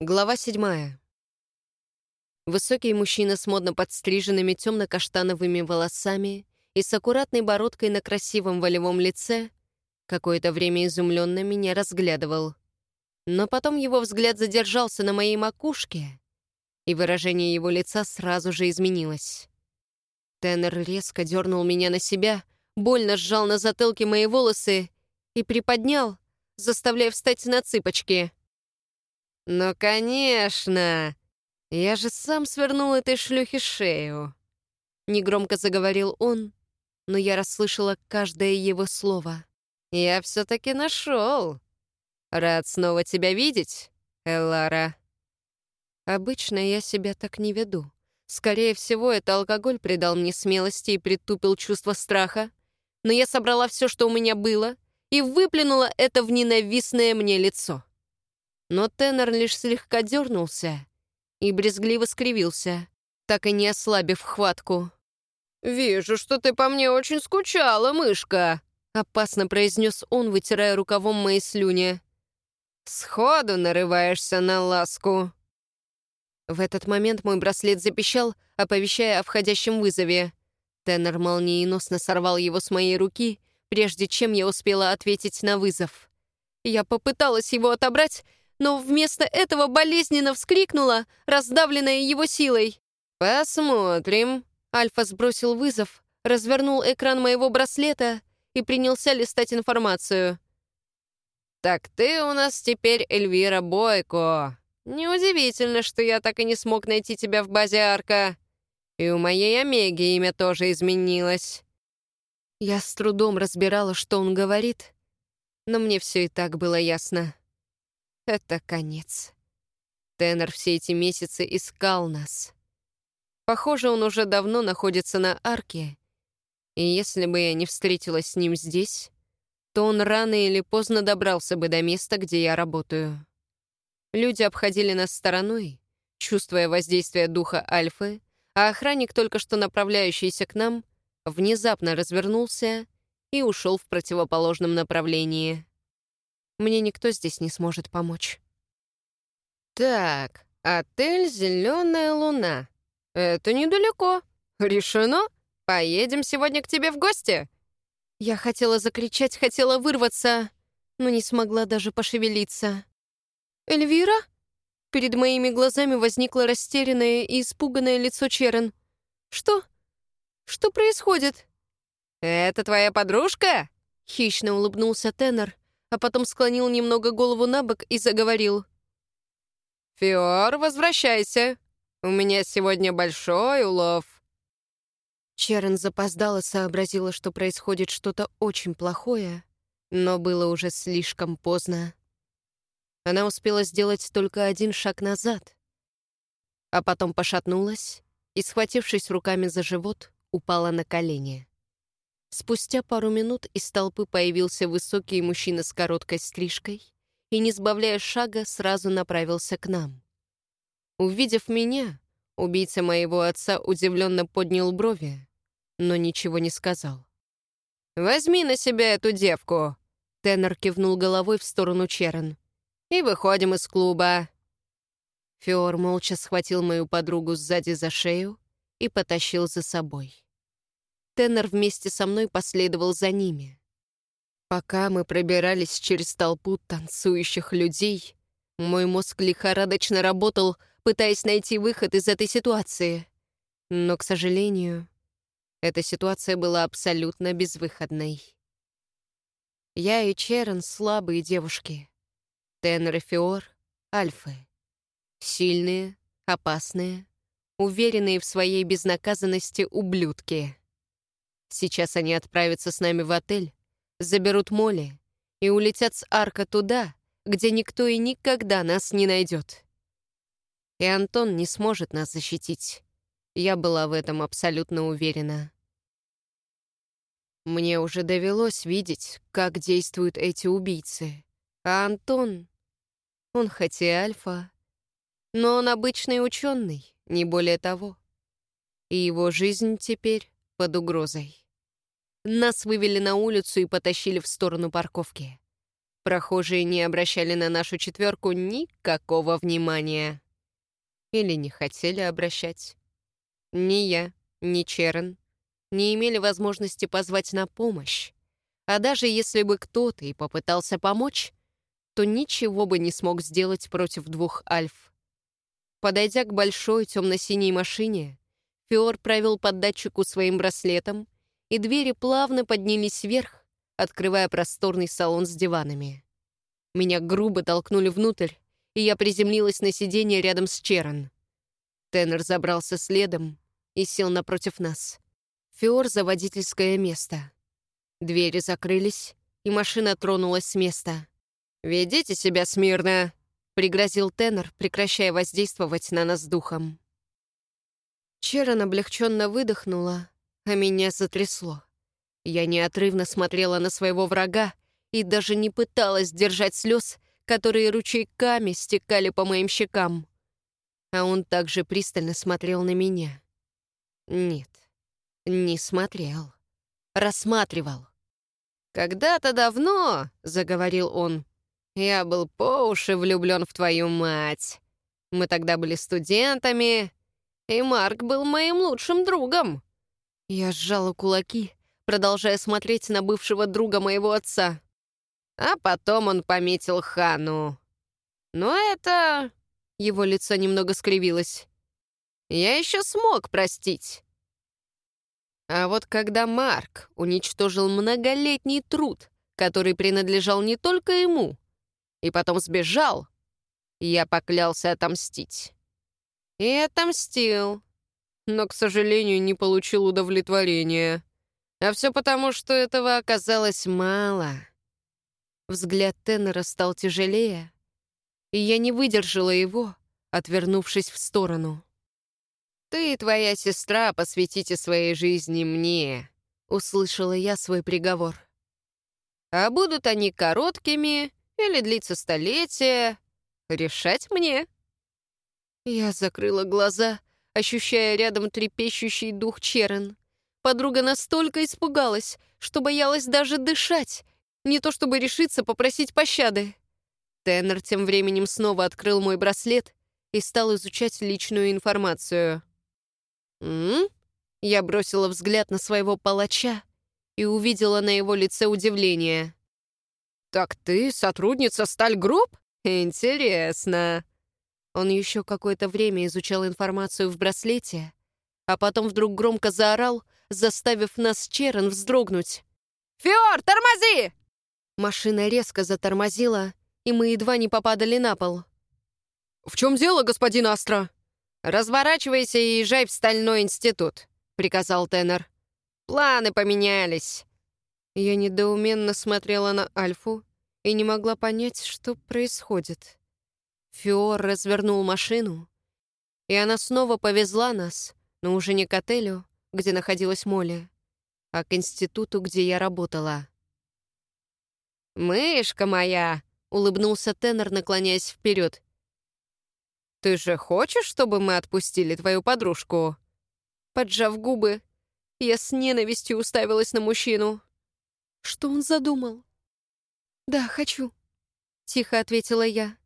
Глава седьмая. Высокий мужчина с модно подстриженными темно-каштановыми волосами и с аккуратной бородкой на красивом волевом лице какое-то время изумленно меня разглядывал. Но потом его взгляд задержался на моей макушке, и выражение его лица сразу же изменилось. Теннер резко дернул меня на себя, больно сжал на затылке мои волосы и приподнял, заставляя встать на цыпочки — «Ну, конечно! Я же сам свернул этой шлюхе шею!» Негромко заговорил он, но я расслышала каждое его слово. «Я все-таки нашел! Рад снова тебя видеть, Эллара!» Обычно я себя так не веду. Скорее всего, это алкоголь придал мне смелости и притупил чувство страха. Но я собрала все, что у меня было, и выплюнула это в ненавистное мне лицо но тенор лишь слегка дернулся и брезгливо скривился, так и не ослабив хватку. «Вижу, что ты по мне очень скучала, мышка», — опасно произнес он, вытирая рукавом мои слюни. «Сходу нарываешься на ласку». В этот момент мой браслет запищал, оповещая о входящем вызове. Теннер молниеносно сорвал его с моей руки, прежде чем я успела ответить на вызов. Я попыталась его отобрать, но вместо этого болезненно вскрикнула, раздавленная его силой. «Посмотрим». Альфа сбросил вызов, развернул экран моего браслета и принялся листать информацию. «Так ты у нас теперь Эльвира Бойко. Неудивительно, что я так и не смог найти тебя в базе Арка. И у моей Омеги имя тоже изменилось». Я с трудом разбирала, что он говорит, но мне все и так было ясно. Это конец. Теннер все эти месяцы искал нас. Похоже, он уже давно находится на арке, и если бы я не встретилась с ним здесь, то он рано или поздно добрался бы до места, где я работаю. Люди обходили нас стороной, чувствуя воздействие духа Альфы, а охранник, только что направляющийся к нам, внезапно развернулся и ушел в противоположном направлении. Мне никто здесь не сможет помочь. Так, отель «Зеленая луна». Это недалеко. Решено? Поедем сегодня к тебе в гости. Я хотела закричать, хотела вырваться, но не смогла даже пошевелиться. «Эльвира?» Перед моими глазами возникло растерянное и испуганное лицо Черен. «Что? Что происходит?» «Это твоя подружка?» Хищно улыбнулся Теннер, а потом склонил немного голову на бок и заговорил. «Фиор, возвращайся. У меня сегодня большой улов». Черен запоздала, сообразила, что происходит что-то очень плохое, но было уже слишком поздно. Она успела сделать только один шаг назад, а потом пошатнулась и, схватившись руками за живот, упала на колени. Спустя пару минут из толпы появился высокий мужчина с короткой стрижкой и, не сбавляя шага, сразу направился к нам. Увидев меня, убийца моего отца удивленно поднял брови, но ничего не сказал. «Возьми на себя эту девку!» Теннер кивнул головой в сторону Черен. «И выходим из клуба!» Фиор молча схватил мою подругу сзади за шею и потащил за собой. Теннер вместе со мной последовал за ними. Пока мы пробирались через толпу танцующих людей, мой мозг лихорадочно работал, пытаясь найти выход из этой ситуации. Но, к сожалению, эта ситуация была абсолютно безвыходной. Я и Черен — слабые девушки. Теннер и Фиор — альфы. Сильные, опасные, уверенные в своей безнаказанности ублюдки. Сейчас они отправятся с нами в отель, заберут Молли и улетят с Арка туда, где никто и никогда нас не найдет. И Антон не сможет нас защитить. Я была в этом абсолютно уверена. Мне уже довелось видеть, как действуют эти убийцы. А Антон, он хоть и альфа, но он обычный ученый, не более того. И его жизнь теперь под угрозой. Нас вывели на улицу и потащили в сторону парковки. Прохожие не обращали на нашу четверку никакого внимания. Или не хотели обращать. Ни я, ни Черен не имели возможности позвать на помощь. А даже если бы кто-то и попытался помочь, то ничего бы не смог сделать против двух альф. Подойдя к большой темно-синей машине, Фиор провел под датчику своим браслетом, и двери плавно поднялись вверх, открывая просторный салон с диванами. Меня грубо толкнули внутрь, и я приземлилась на сиденье рядом с Черон. Теннер забрался следом и сел напротив нас. Фиор за водительское место. Двери закрылись, и машина тронулась с места. «Ведите себя смирно», — пригрозил Теннер, прекращая воздействовать на нас духом. Черон облегченно выдохнула, а меня затрясло. Я неотрывно смотрела на своего врага и даже не пыталась держать слез, которые ручейками стекали по моим щекам. А он также пристально смотрел на меня. Нет, не смотрел. Рассматривал. «Когда-то давно, — заговорил он, — я был по уши влюблен в твою мать. Мы тогда были студентами, и Марк был моим лучшим другом». Я сжала кулаки, продолжая смотреть на бывшего друга моего отца. А потом он пометил Хану. Но это... Его лицо немного скривилось. Я еще смог простить. А вот когда Марк уничтожил многолетний труд, который принадлежал не только ему, и потом сбежал, я поклялся отомстить. И отомстил, но, к сожалению, не получил удовлетворения. А все потому, что этого оказалось мало. Взгляд Теннера стал тяжелее, и я не выдержала его, отвернувшись в сторону. «Ты и твоя сестра посвятите своей жизни мне», — услышала я свой приговор. «А будут они короткими или длиться столетия, решать мне». Я закрыла глаза, ощущая рядом трепещущий дух Черен. Подруга настолько испугалась, что боялась даже дышать, не то чтобы решиться попросить пощады. Теннер тем временем снова открыл мой браслет и стал изучать личную информацию. «М?», Я бросила взгляд на своего палача и увидела на его лице удивление. «Так ты сотрудница Стальгрупп? Интересно!» Он еще какое-то время изучал информацию в браслете, а потом вдруг громко заорал, заставив нас Черен вздрогнуть. «Фиор, тормози!» Машина резко затормозила, и мы едва не попадали на пол. «В чем дело, господин Астра?» «Разворачивайся и езжай в Стальной институт», — приказал Теннер. «Планы поменялись». Я недоуменно смотрела на Альфу и не могла понять, что происходит. Фиор развернул машину, и она снова повезла нас, но уже не к отелю, где находилась Молли, а к институту, где я работала. «Мышка моя!» — улыбнулся тенор, наклоняясь вперед. «Ты же хочешь, чтобы мы отпустили твою подружку?» Поджав губы, я с ненавистью уставилась на мужчину. Что он задумал? «Да, хочу», — тихо ответила я.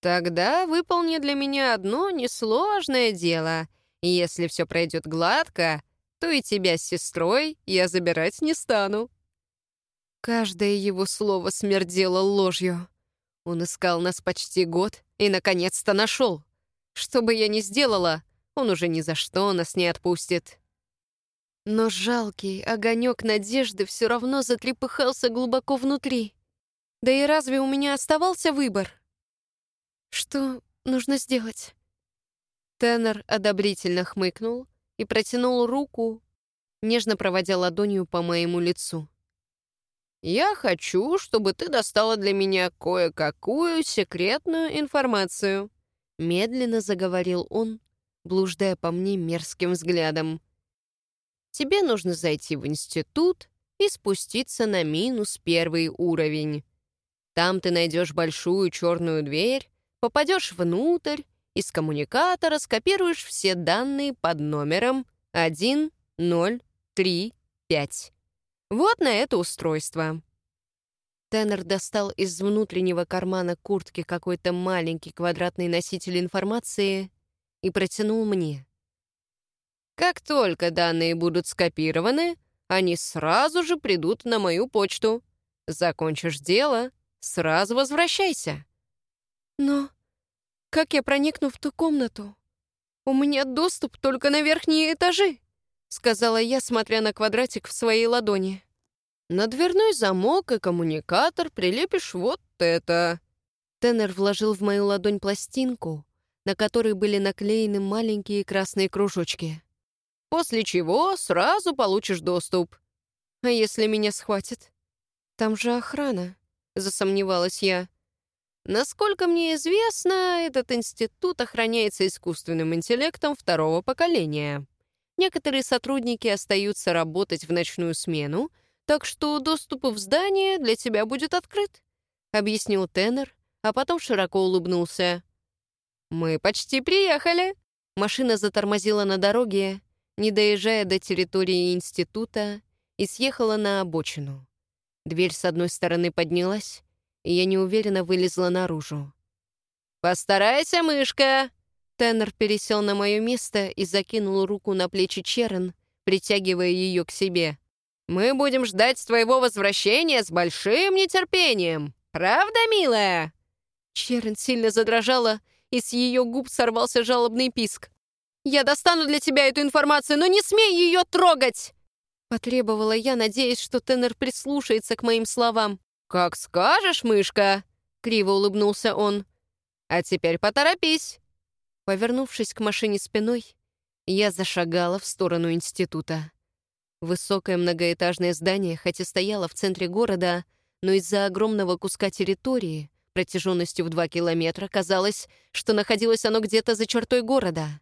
«Тогда выполни для меня одно несложное дело. Если все пройдет гладко, то и тебя с сестрой я забирать не стану». Каждое его слово смердело ложью. Он искал нас почти год и, наконец-то, нашел. Что бы я ни сделала, он уже ни за что нас не отпустит. Но жалкий огонек надежды все равно затрепыхался глубоко внутри. Да и разве у меня оставался выбор? Что нужно сделать? Теннер одобрительно хмыкнул и протянул руку, нежно проводя ладонью по моему лицу. «Я хочу, чтобы ты достала для меня кое-какую секретную информацию», медленно заговорил он, блуждая по мне мерзким взглядом. «Тебе нужно зайти в институт и спуститься на минус первый уровень. Там ты найдешь большую черную дверь, попадешь внутрь и с коммуникатора скопируешь все данные под номером 1035. Вот на это устройство. Теннер достал из внутреннего кармана куртки какой-то маленький квадратный носитель информации и протянул мне. Как только данные будут скопированы, они сразу же придут на мою почту. Закончишь дело, сразу возвращайся. Но как я проникну в ту комнату? У меня доступ только на верхние этажи, сказала я, смотря на квадратик в своей ладони. На дверной замок и коммуникатор прилепишь вот это. Теннер вложил в мою ладонь пластинку, на которой были наклеены маленькие красные кружочки. После чего сразу получишь доступ. А если меня схватят? Там же охрана, засомневалась я. Насколько мне известно, этот институт охраняется искусственным интеллектом второго поколения. Некоторые сотрудники остаются работать в ночную смену, так что доступ в здание для тебя будет открыт», — объяснил Теннер, а потом широко улыбнулся. «Мы почти приехали». Машина затормозила на дороге, не доезжая до территории института, и съехала на обочину. Дверь с одной стороны поднялась, и я неуверенно вылезла наружу. «Постарайся, мышка!» Теннер пересел на мое место и закинул руку на плечи Черен, притягивая ее к себе. «Мы будем ждать твоего возвращения с большим нетерпением. Правда, милая?» Черен сильно задрожала, и с ее губ сорвался жалобный писк. «Я достану для тебя эту информацию, но не смей ее трогать!» Потребовала я, надеясь, что Теннер прислушается к моим словам. «Как скажешь, мышка!» — криво улыбнулся он. «А теперь поторопись!» Повернувшись к машине спиной, я зашагала в сторону института. Высокое многоэтажное здание, хоть и стояло в центре города, но из-за огромного куска территории, протяженностью в два километра, казалось, что находилось оно где-то за чертой города.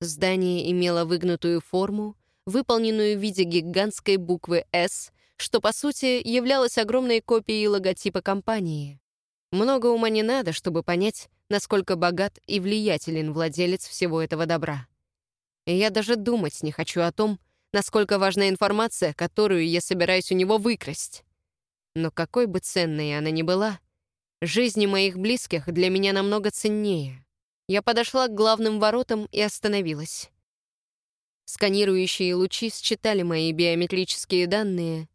Здание имело выгнутую форму, выполненную в виде гигантской буквы «С», что, по сути, являлось огромной копией логотипа компании. Много ума не надо, чтобы понять, насколько богат и влиятелен владелец всего этого добра. И я даже думать не хочу о том, насколько важна информация, которую я собираюсь у него выкрасть. Но какой бы ценной она ни была, жизни моих близких для меня намного ценнее. Я подошла к главным воротам и остановилась. Сканирующие лучи считали мои биометрические данные,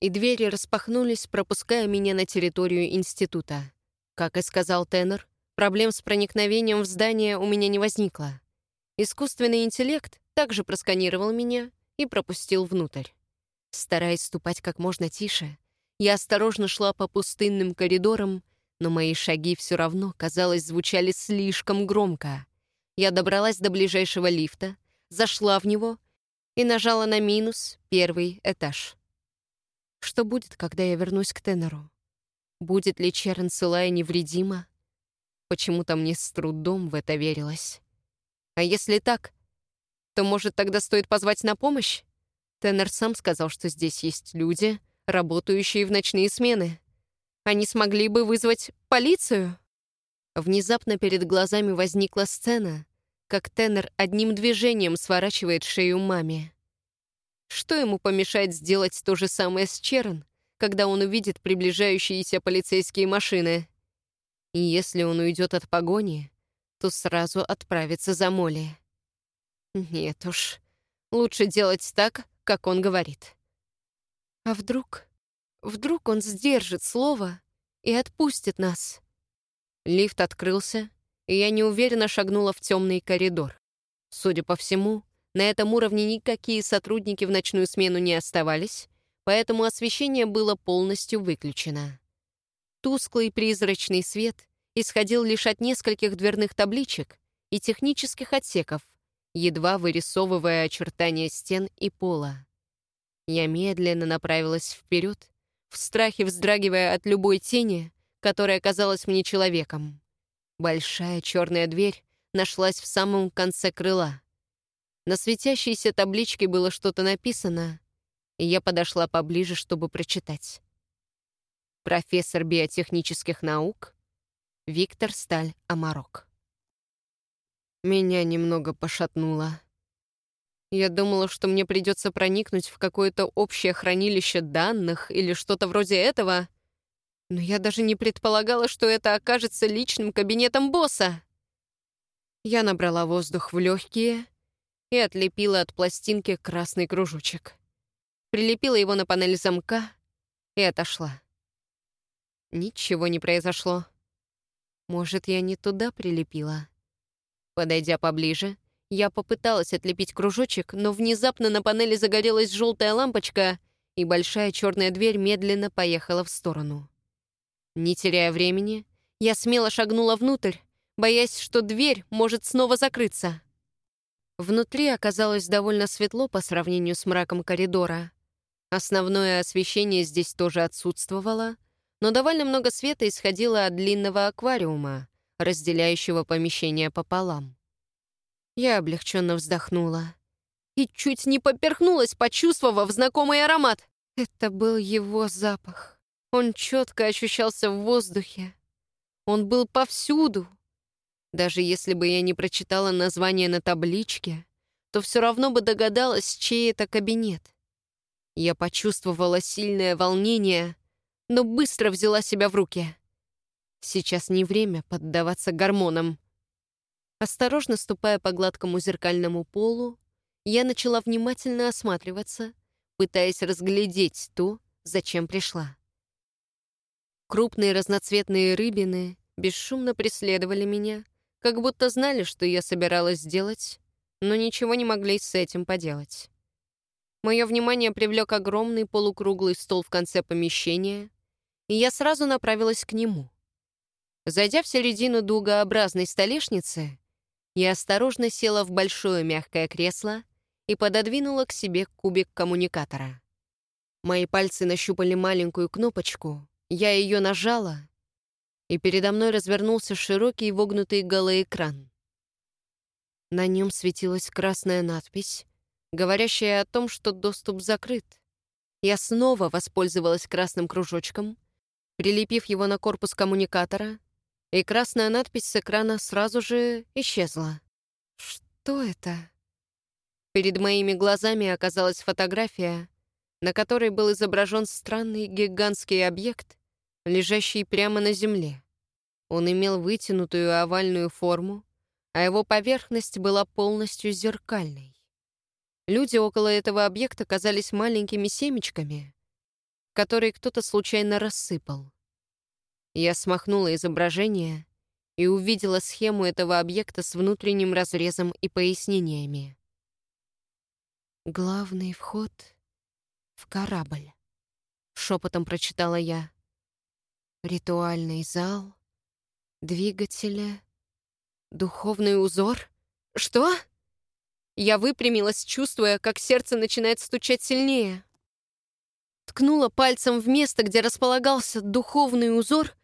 и двери распахнулись, пропуская меня на территорию института. Как и сказал Теннер, проблем с проникновением в здание у меня не возникло. Искусственный интеллект также просканировал меня и пропустил внутрь. Стараясь ступать как можно тише, я осторожно шла по пустынным коридорам, но мои шаги все равно, казалось, звучали слишком громко. Я добралась до ближайшего лифта, зашла в него и нажала на минус первый этаж. Что будет, когда я вернусь к Теннеру? Будет ли Черн Сылая невредима? Почему-то мне с трудом в это верилось. А если так, то, может, тогда стоит позвать на помощь? Теннер сам сказал, что здесь есть люди, работающие в ночные смены. Они смогли бы вызвать полицию. Внезапно перед глазами возникла сцена, как Теннер одним движением сворачивает шею маме. Что ему помешает сделать то же самое с Черн, когда он увидит приближающиеся полицейские машины? И если он уйдет от погони, то сразу отправится за Молли. Нет уж, лучше делать так, как он говорит. А вдруг... Вдруг он сдержит слово и отпустит нас. Лифт открылся, и я неуверенно шагнула в темный коридор. Судя по всему, на этом уровне никакие сотрудники в ночную смену не оставались, поэтому освещение было полностью выключено. Тусклый призрачный свет исходил лишь от нескольких дверных табличек и технических отсеков, едва вырисовывая очертания стен и пола. Я медленно направилась вперед, в страхе вздрагивая от любой тени, которая казалась мне человеком. Большая черная дверь нашлась в самом конце крыла. На светящейся табличке было что-то написано, и я подошла поближе, чтобы прочитать. Профессор биотехнических наук Виктор Сталь Амарок. Меня немного пошатнуло. Я думала, что мне придется проникнуть в какое-то общее хранилище данных или что-то вроде этого, Но я даже не предполагала, что это окажется личным кабинетом босса. Я набрала воздух в легкие и отлепила от пластинки красный кружочек. Прилепила его на панель замка и отошла. Ничего не произошло. Может, я не туда прилепила? Подойдя поближе, я попыталась отлепить кружочек, но внезапно на панели загорелась желтая лампочка, и большая черная дверь медленно поехала в сторону. Не теряя времени, я смело шагнула внутрь, боясь, что дверь может снова закрыться. Внутри оказалось довольно светло по сравнению с мраком коридора. Основное освещение здесь тоже отсутствовало, но довольно много света исходило от длинного аквариума, разделяющего помещение пополам. Я облегченно вздохнула и чуть не поперхнулась, почувствовав знакомый аромат. Это был его запах. Он четко ощущался в воздухе. Он был повсюду. Даже если бы я не прочитала название на табличке, то все равно бы догадалась, чей это кабинет. Я почувствовала сильное волнение, но быстро взяла себя в руки. Сейчас не время поддаваться гормонам. Осторожно ступая по гладкому зеркальному полу, я начала внимательно осматриваться, пытаясь разглядеть то, зачем пришла. Крупные разноцветные рыбины бесшумно преследовали меня, как будто знали, что я собиралась сделать, но ничего не могли с этим поделать. Мое внимание привлек огромный полукруглый стол в конце помещения, и я сразу направилась к нему. Зайдя в середину дугообразной столешницы, я осторожно села в большое мягкое кресло и пододвинула к себе кубик коммуникатора. Мои пальцы нащупали маленькую кнопочку, я ее нажала, и передо мной развернулся широкий вогнутый голоэкран. На нем светилась красная надпись, говорящая о том, что доступ закрыт. Я снова воспользовалась красным кружочком, прилепив его на корпус коммуникатора, и красная надпись с экрана сразу же исчезла. Что это? Перед моими глазами оказалась фотография, на которой был изображен странный гигантский объект, лежащий прямо на земле. Он имел вытянутую овальную форму, а его поверхность была полностью зеркальной. Люди около этого объекта казались маленькими семечками, которые кто-то случайно рассыпал. Я смахнула изображение и увидела схему этого объекта с внутренним разрезом и пояснениями. Главный вход — в корабль. Шепотом прочитала я. Ритуальный зал, двигатели, духовный узор. Что? Я выпрямилась, чувствуя, как сердце начинает стучать сильнее. Ткнула пальцем в место, где располагался духовный узор,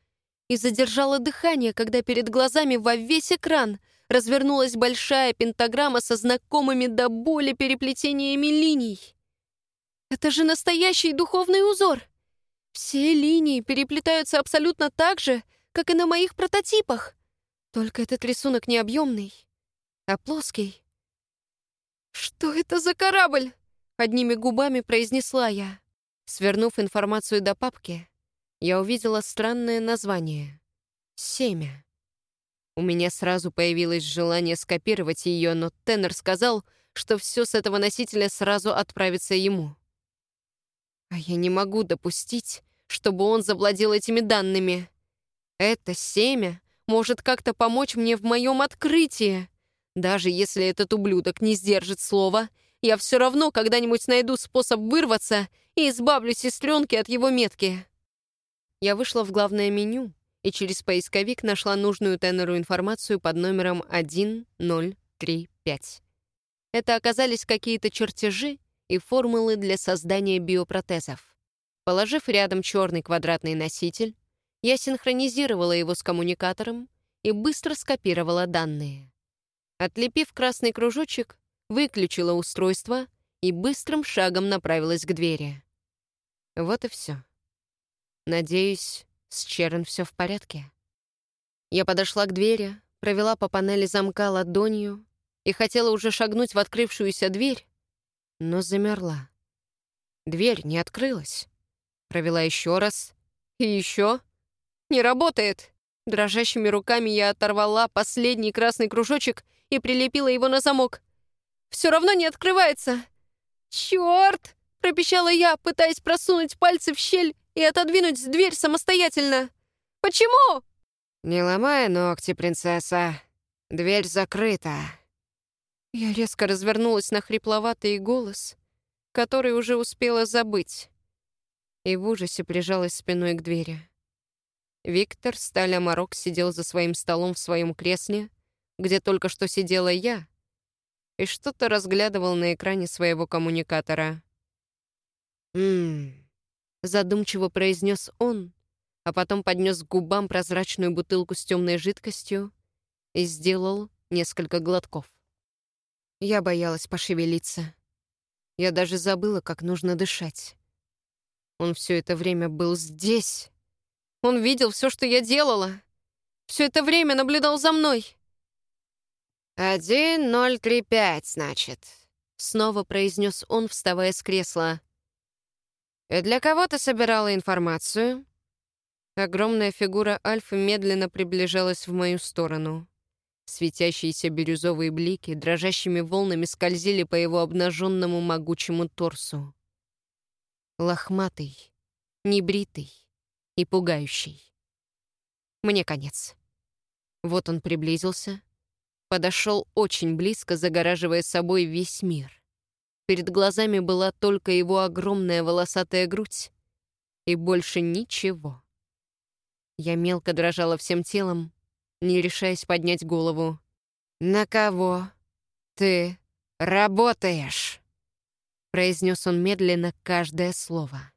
и задержала дыхание, когда перед глазами во весь экран развернулась большая пентаграмма со знакомыми до боли переплетениями линий. Это же настоящий духовный узор. Все линии переплетаются абсолютно так же, как и на моих прототипах. Только этот рисунок не объемный, а плоский. «Что это за корабль?» — одними губами произнесла я. Свернув информацию до папки, я увидела странное название — «Семя». У меня сразу появилось желание скопировать ее, но Теннер сказал, что все с этого носителя сразу отправится ему. А я не могу допустить, чтобы он завладел этими данными. Это семя может как-то помочь мне в моем открытии. Даже если этот ублюдок не сдержит слова, я все равно когда-нибудь найду способ вырваться и избавлю сестренки от его метки. Я вышла в главное меню и через поисковик нашла нужную Теннеру информацию под номером 1035. Это оказались какие-то чертежи, и формулы для создания биопротезов. Положив рядом черный квадратный носитель, я синхронизировала его с коммуникатором и быстро скопировала данные. Отлепив красный кружочек, выключила устройство и быстрым шагом направилась к двери. Вот и все. Надеюсь, с Черен все в порядке. Я подошла к двери, провела по панели замка ладонью и хотела уже шагнуть в открывшуюся дверь, но замерла. Дверь не открылась. Провела еще раз и еще, Не работает. Дрожащими руками я оторвала последний красный кружочек и прилепила его на замок. Все равно не открывается. Черт! пропищала я, пытаясь просунуть пальцы в щель и отодвинуть дверь самостоятельно. «Почему?» «Не ломай ногти, принцесса. Дверь закрыта». Я резко развернулась на хрипловатый голос, который уже успела забыть, и в ужасе прижалась спиной к двери. Виктор Сталя Марок сидел за своим столом в своем кресле, где только что сидела я, и что-то разглядывал на экране своего коммуникатора. «Ммм...» — задумчиво произнес он, а потом поднес к губам прозрачную бутылку с темной жидкостью и сделал несколько глотков. Я боялась пошевелиться. Я даже забыла, как нужно дышать. Он все это время был здесь. Он видел все, что я делала. Все это время наблюдал за мной. «Один ноль три пять, значит», — снова произнес он, вставая с кресла. «И для кого ты собирала информацию?» Огромная фигура Альфы медленно приближалась в мою сторону. Светящиеся бирюзовые блики дрожащими волнами скользили по его обнаженному могучему торсу. Лохматый, небритый и пугающий. Мне конец. Вот он приблизился, подошел очень близко, загораживая собой весь мир. Перед глазами была только его огромная волосатая грудь и больше ничего. Я мелко дрожала всем телом, не решаясь поднять голову. «На кого ты работаешь?» произнес он медленно каждое слово.